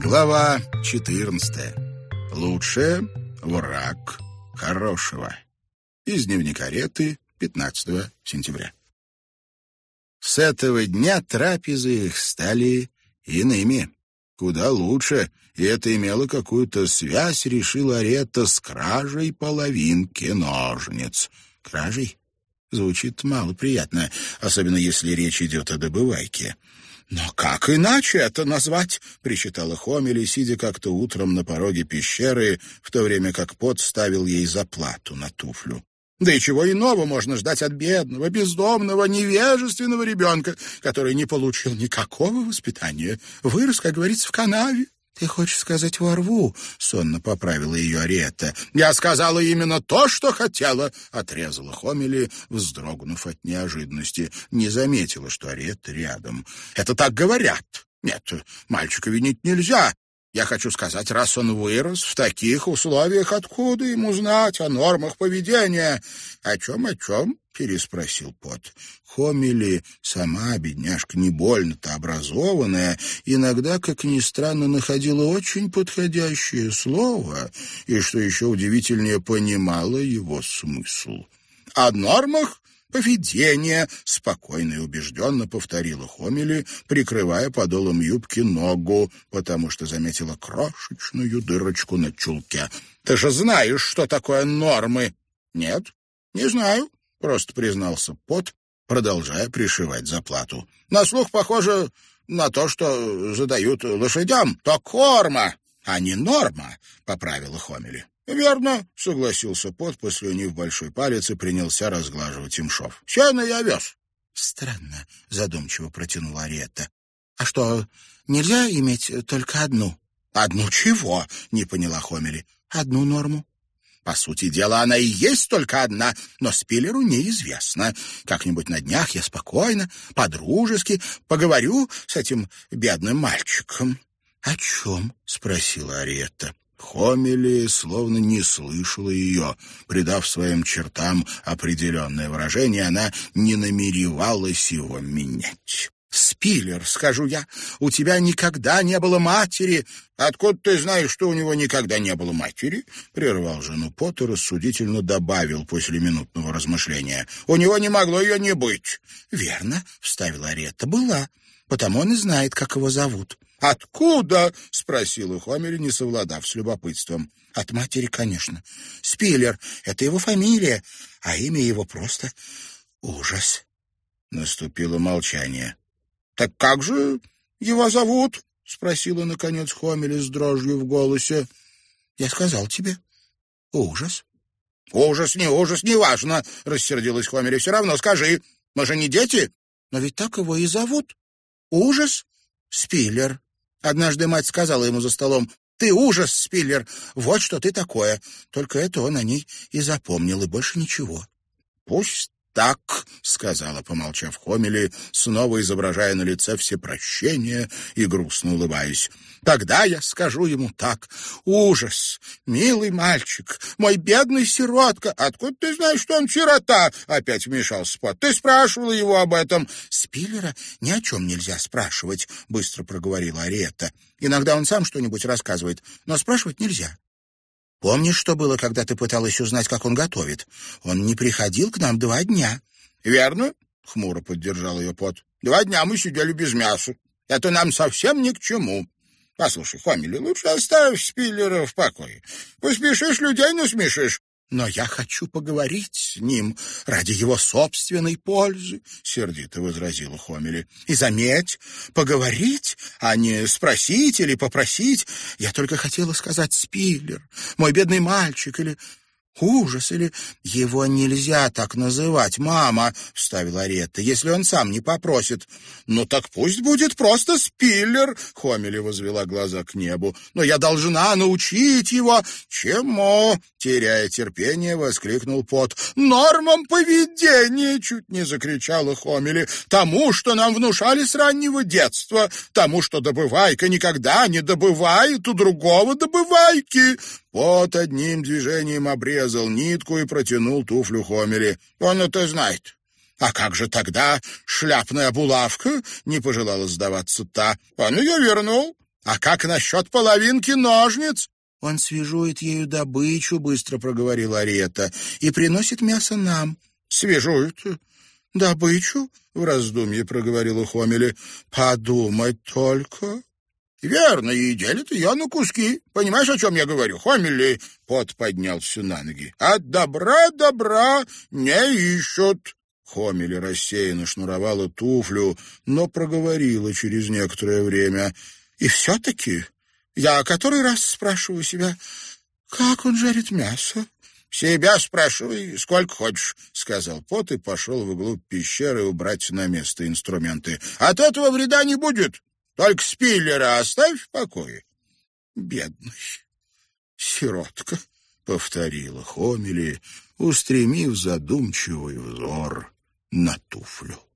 Глава 14. Лучшее враг хорошего. Из дневника Реты 15 сентября. С этого дня трапезы их стали иными. Куда лучше, и это имело какую-то связь, решила Рета, с кражей половинки ножниц. Кражей? Звучит мало приятно, особенно если речь идет о добывайке. «Но как иначе это назвать?» — причитала Хомели, сидя как-то утром на пороге пещеры, в то время как пот ставил ей заплату на туфлю. «Да и чего иного можно ждать от бедного, бездомного, невежественного ребенка, который не получил никакого воспитания, вырос, как говорится, в канаве?» «Ты хочешь сказать во рву?» — сонно поправила ее Ариетта. «Я сказала именно то, что хотела!» — отрезала Хомели, вздрогнув от неожиданности. Не заметила, что Ариетта рядом. «Это так говорят!» «Нет, мальчика винить нельзя. Я хочу сказать, раз он вырос в таких условиях, откуда ему знать о нормах поведения? О чем, о чем? переспросил Пот. Хомили, сама бедняжка не больно-то образованная, иногда, как ни странно, находила очень подходящее слово и, что еще удивительнее, понимала его смысл. О нормах поведение, спокойно и убежденно повторила Хомели, прикрывая подолом юбки ногу, потому что заметила крошечную дырочку на чулке. «Ты же знаешь, что такое нормы?» «Нет, не знаю», — просто признался Пот, продолжая пришивать заплату. «На слух похоже на то, что задают лошадям. То корма, а не норма», — поправила Хомели. «Верно», — согласился Пот, послюнив большой палец и принялся разглаживать им шов. «Сено я вез». «Странно», — задумчиво протянула Ариетта. «А что, нельзя иметь только одну?» «Одну чего?» — не поняла Хомели. «Одну норму». По сути дела, она и есть только одна, но Спиллеру неизвестно. Как-нибудь на днях я спокойно, по-дружески поговорю с этим бедным мальчиком. — О чем? — спросила Ариетта. Хомели словно не слышала ее. Придав своим чертам определенное выражение, она не намеревалась его менять. «Спиллер, скажу я, у тебя никогда не было матери!» «Откуда ты знаешь, что у него никогда не было матери?» Прервал жену Пот и рассудительно добавил после минутного размышления. «У него не могло ее не быть!» «Верно», — вставила Аретта, — «была, потому он и знает, как его зовут». «Откуда?» — спросила Хомери, не совладав с любопытством. «От матери, конечно. Спиллер — это его фамилия, а имя его просто ужас». Наступило молчание. «Так как же его зовут?» — спросила, наконец, Хомели с дрожью в голосе. «Я сказал тебе. Ужас». «Ужас, не ужас, неважно», — рассердилась Хомери. «Все равно скажи. Мы же не дети?» «Но ведь так его и зовут. Ужас Спиллер». Однажды мать сказала ему за столом, «Ты ужас, Спиллер, вот что ты такое». Только это он о ней и запомнил, и больше ничего. «Пусть так», — сказала, помолчав Хомели, снова изображая на лице всепрощение и грустно улыбаясь. «Тогда я скажу ему так. Ужас! Милый мальчик, мой бедный сиротка! Откуда ты знаешь, что он сирота?» — опять вмешался Спот. «Ты спрашивала его об этом?» «Спиллера ни о чем нельзя спрашивать», — быстро проговорила Ариетта. «Иногда он сам что-нибудь рассказывает, но спрашивать нельзя. Помнишь, что было, когда ты пыталась узнать, как он готовит? Он не приходил к нам два дня. — Верно, — хмуро поддержал ее пот. — Два дня мы сидели без мяса. Это нам совсем ни к чему. Послушай, Хомели, лучше оставь Спиллера в покое. Поспешишь, людей насмешишь. Но я хочу поговорить с ним ради его собственной пользы, — сердито возразила Хомели. И заметь, поговорить, а не спросить или попросить. Я только хотела сказать Спиллер, мой бедный мальчик, или Ужас, или его нельзя так называть, мама, — вставила Ретта, — если он сам не попросит. Ну так пусть будет просто Спиллер, — Хомели возвела глаза к небу. Но я должна научить его. Чему? Теряя терпение, воскликнул Пот. Нормам поведения, чуть не закричала Хомели. Тому, что нам внушали с раннего детства. Тому, что добывайка никогда не добывает у другого добывайки. Пот одним движением обрезал нитку и протянул туфлю Хомели. «Он это знает». «А как же тогда шляпная булавка?» — не пожелала сдаваться та. «Он ее вернул». А как насчет половинки ножниц? Он свежует ею добычу, быстро проговорила Арета, и приносит мясо нам. Свежует добычу? В раздумье проговорила Хомели. Подумать только. Верно, и делит ее на куски. Понимаешь, о чем я говорю? Хомели пот поднялся на ноги. От добра добра не ищут. Хомели рассеянно шнуровала туфлю, но проговорила через некоторое время. И все-таки я который раз спрашиваю себя, как он жарит мясо? «Себя спрашивай, сколько хочешь», — сказал Пот и пошел в углу пещеры убрать на место инструменты. «От этого вреда не будет. Только спиллера оставь в покое». «Бедный сиротка», — повторила Хомели, устремив задумчивый взор на туфлю.